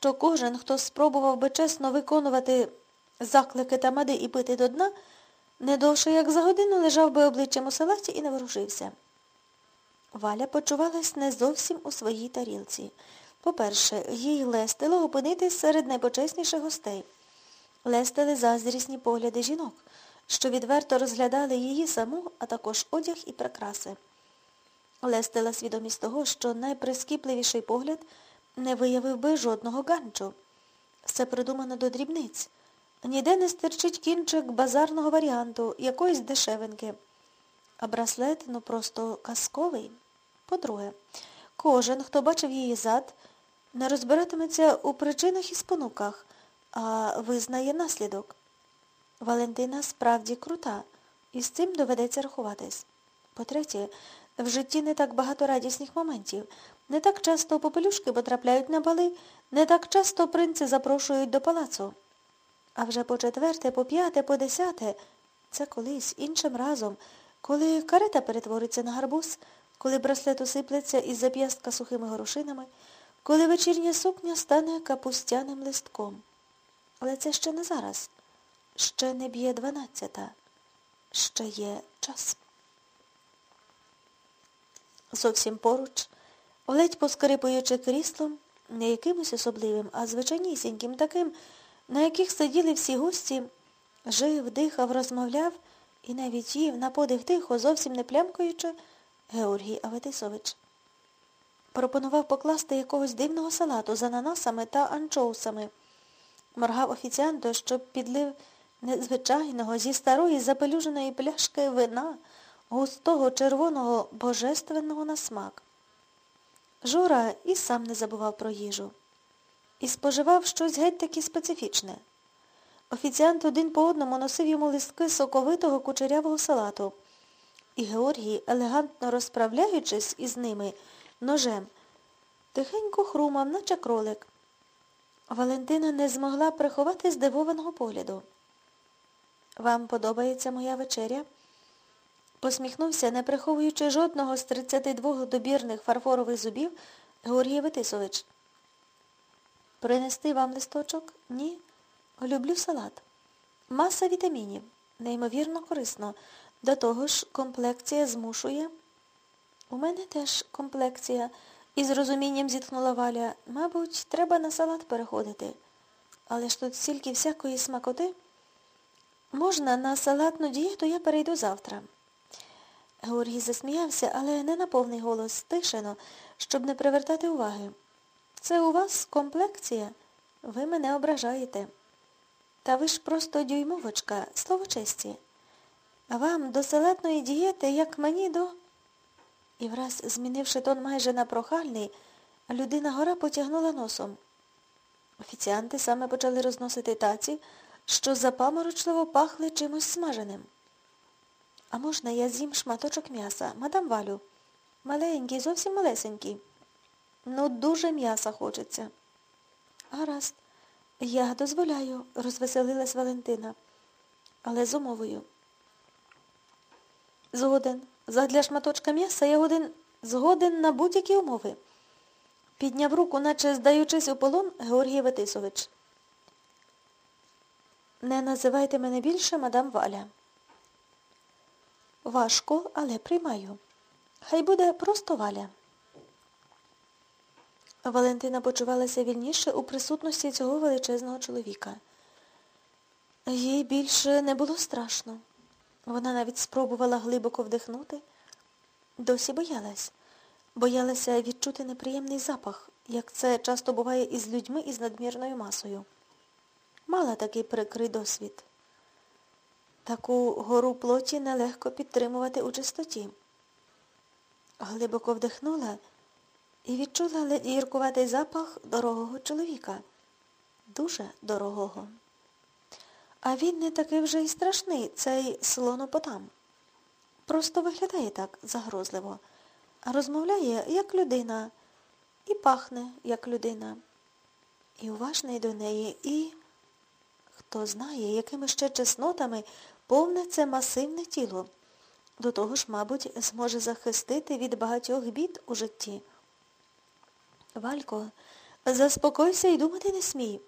що кожен, хто спробував би чесно виконувати заклики тамади і пити до дна, не довше як за годину лежав би обличчям у салаті і не ворушився. Валя почувалась не зовсім у своїй тарілці. По-перше, їй лестило опинитись серед найпочесніших гостей. Лестили заздрісні погляди жінок, що відверто розглядали її саму, а також одяг і прикраси. Лестила свідомість того, що найприскіпливіший погляд не виявив би жодного ганчу. Все придумано до дрібниць. Ніде не стирчить кінчик базарного варіанту, якоїсь дешевинки. А браслет, ну просто казковий. По-друге, кожен, хто бачив її зад, не розбиратиметься у причинах і спонуках, а визнає наслідок. Валентина справді крута, і з цим доведеться рахуватись. По-третє, в житті не так багато радісних моментів. Не так часто попелюшки потрапляють на бали, не так часто принци запрошують до палацу. А вже по четверте, по п'яте, по десяте це колись іншим разом, коли карета перетвориться на гарбуз, коли браслет усиплеться із зап'ястка сухими горошинами, коли вечірня сукня стане капустяним листком. Але це ще не зараз. Ще не б'є дванадцята. Ще є час. Зовсім поруч, ледь поскрипуючи кріслом, не якимось особливим, а звичайнісіньким таким, на яких сиділи всі гості, жив, дихав, розмовляв і навіть їв на подих тихо, зовсім не плямкаючи, Георгій Аветисович. Пропонував покласти якогось дивного салату з ананасами та анчоусами. Моргав офіціанту, щоб підлив незвичайного зі старої запелюженої пляшки вина, густого червоного божественного на смак. Жора і сам не забував про їжу. І споживав щось геть таки специфічне. Офіціант один по одному носив йому листки соковитого кучерявого салату. І Георгій, елегантно розправляючись із ними ножем, тихенько хрумав, наче кролик. Валентина не змогла приховати здивованого погляду. Вам подобається моя вечеря? Посміхнувся, не приховуючи жодного з 32 добірних фарфорових зубів, Георгій Витисович. Принести вам листочок? Ні. Люблю салат. Маса вітамінів. Неймовірно корисно. До того ж, комплекція змушує. У мене теж комплекція. Із розумінням зітхнула Валя. Мабуть, треба на салат переходити. Але ж тут стільки всякої смакоти. Можна на салатну дієту я перейду завтра. Георгій засміявся, але не на повний голос, тишено, щоб не привертати уваги. Це у вас комплекція? Ви мене ображаєте. Та ви ж просто дюймовочка, слово честі. Вам до салатної дієти, як мені до... І враз, змінивши тон майже на прохальний, людина гора потягнула носом. Офіціанти саме почали розносити таці, що запаморочливо пахли чимось смаженим. А можна я з'їм шматочок м'яса, мадам Валю? Маленький, зовсім малесенький. Ну, дуже м'яса хочеться. Гаразд, я дозволяю, розвеселилась Валентина. Але з умовою. Згоден. Задля шматочка м'яса я годен згоден на будь-які умови. Підняв руку, наче здаючись у полон, Георгій Ветисович. Не називайте мене більше, мадам Валя. Важко, але приймаю. Хай буде просто Валя. Валентина почувалася вільніше у присутності цього величезного чоловіка. Їй більше не було страшно. Вона навіть спробувала глибоко вдихнути. Досі боялась. Боялася відчути неприємний запах, як це часто буває із людьми із надмірною масою. Мала такий прикрий досвід. Таку гору плоті нелегко підтримувати у чистоті. Глибоко вдихнула і відчула ледь гіркуватий запах дорогого чоловіка. Дуже дорогого. А він не такий вже й страшний, цей слонопотам. Просто виглядає так загрозливо, а розмовляє, як людина, і пахне, як людина. І уважний до неї, і... Хто знає, якими ще чеснотами повне це масивне тіло. До того ж, мабуть, зможе захистити від багатьох бід у житті. Валько, Заспокойся і думати не смій.